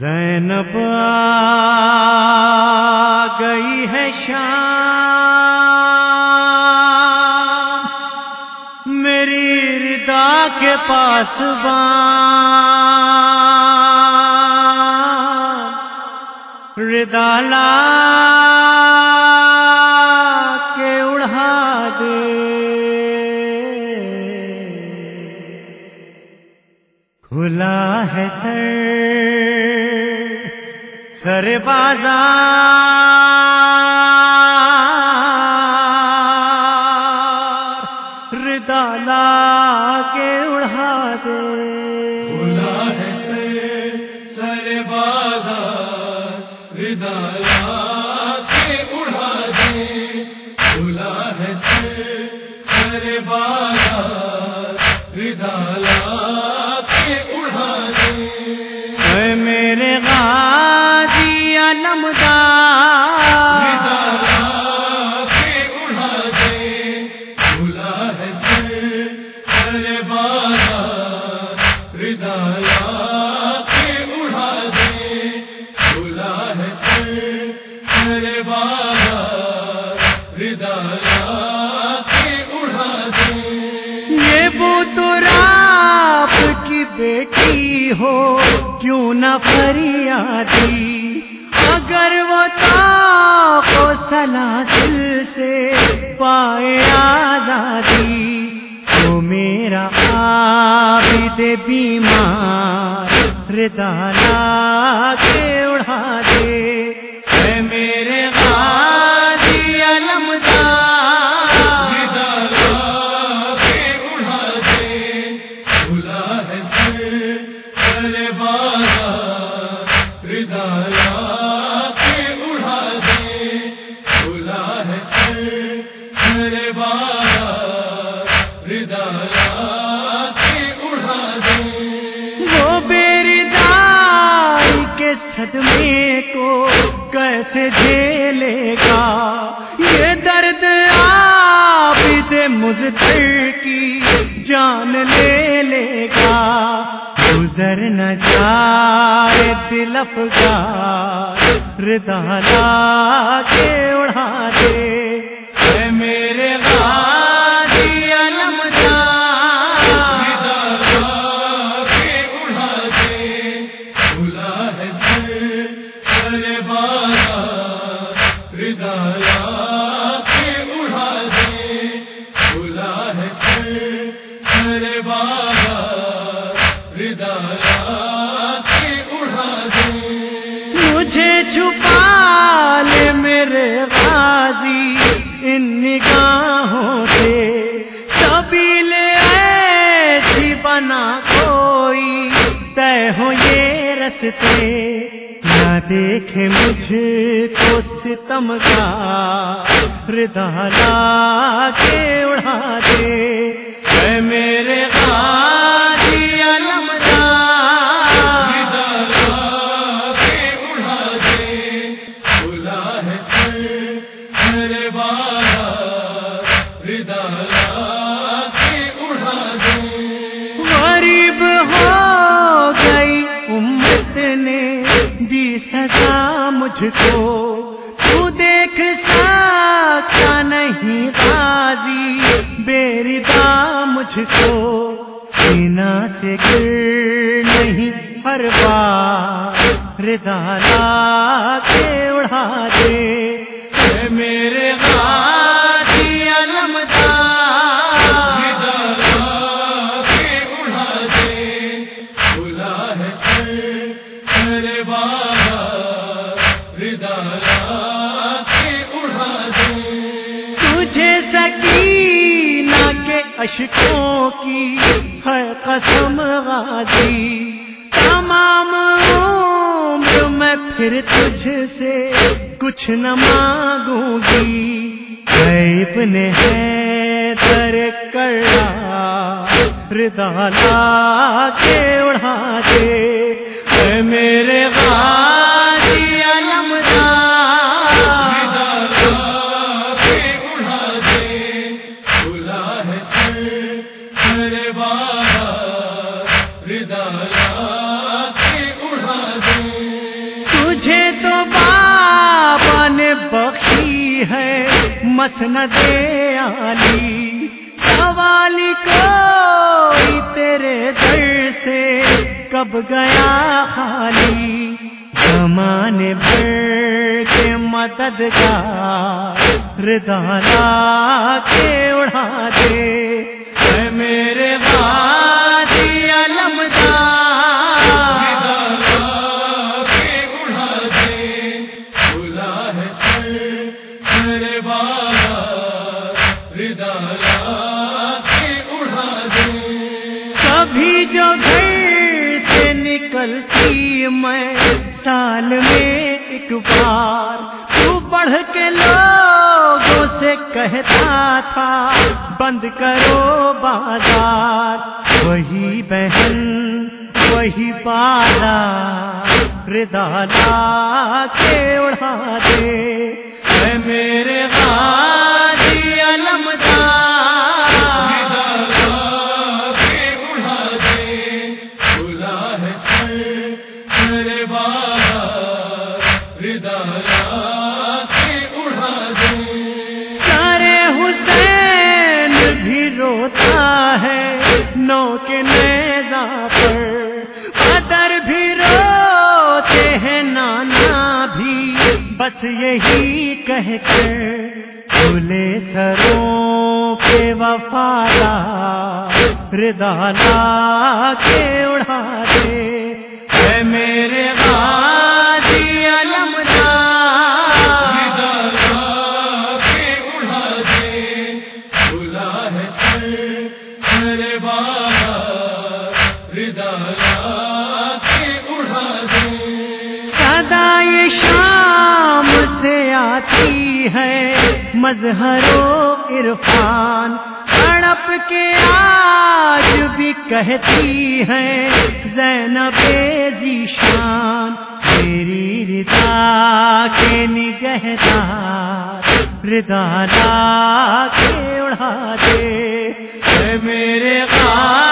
زینب آ گئی ہے شام، میری ردا کے پاس ردا لا کے اڑا دے۔ کھلا ہے سر۔ سر بازار بازار کے اڑا دے۔ کھلا ہے سر سر بازار کے اڑا دے۔ یہ کی بیٹی ہو، کیوں نہ فریادی؟ اگر وہ تاپ سلاسل سے پائے آزادی تو میرا عابد بیمار ردالا مزدر کی جان لے لے گا، گزر نہ جائے دل افگار ردا لا کے اڑا دے۔ مجھے چھپا لے میرے غازی، ان نگاہوں سے سبیل ایسی بنا کوئی۔ طے ہو یہ رستے۔ نہ دیکھے مجھ کو ستم کا ردالا کے۔ غریب ہو گئی، امت نے دی سزا مجھ کو تو دیکھ سکتا نہیں غازی بیردا مجھ کو سینا سے گر نہیں ہر بار ردالا کے اڑا سکینہ کے اشکوں کی ہے قسم غازی۔ تمام عمر میں پھر تجھ سے کچھ نہ مانگوں گی۔ غیب نے ہے در کرا ردالا کے اڑا دے۔ اے میرے مسند علی سوالی کوئی تیرے در سے کب گیا خالی؟ زمانے بھر کے مدد کا ردانا کے اڑا دے۔ میرے غازی علمدار کے اڑا دے۔ بلا ہے سر سر بابا کبھی جو گھر سے نکلتی میں سال میں ایک بار تو بڑھ کے لوگوں سے کہتا تھا، بند کرو بازار۔ وہی بہن، وہی بالا ردالا کے نو کے نیزا پر۔ قدر بھی روتے ہیں، نانا بھی۔ بس یہی کہہ کر کھلے سروں کے وفادا ردالا کے یہ شام سے آتی ہے۔ مظہر و عرفان تڑپ کے آج بھی کہتی ہے، زینب ذیشان تیری ردا کے نگہدار ردا لا کے اڑا دے۔ میرے غار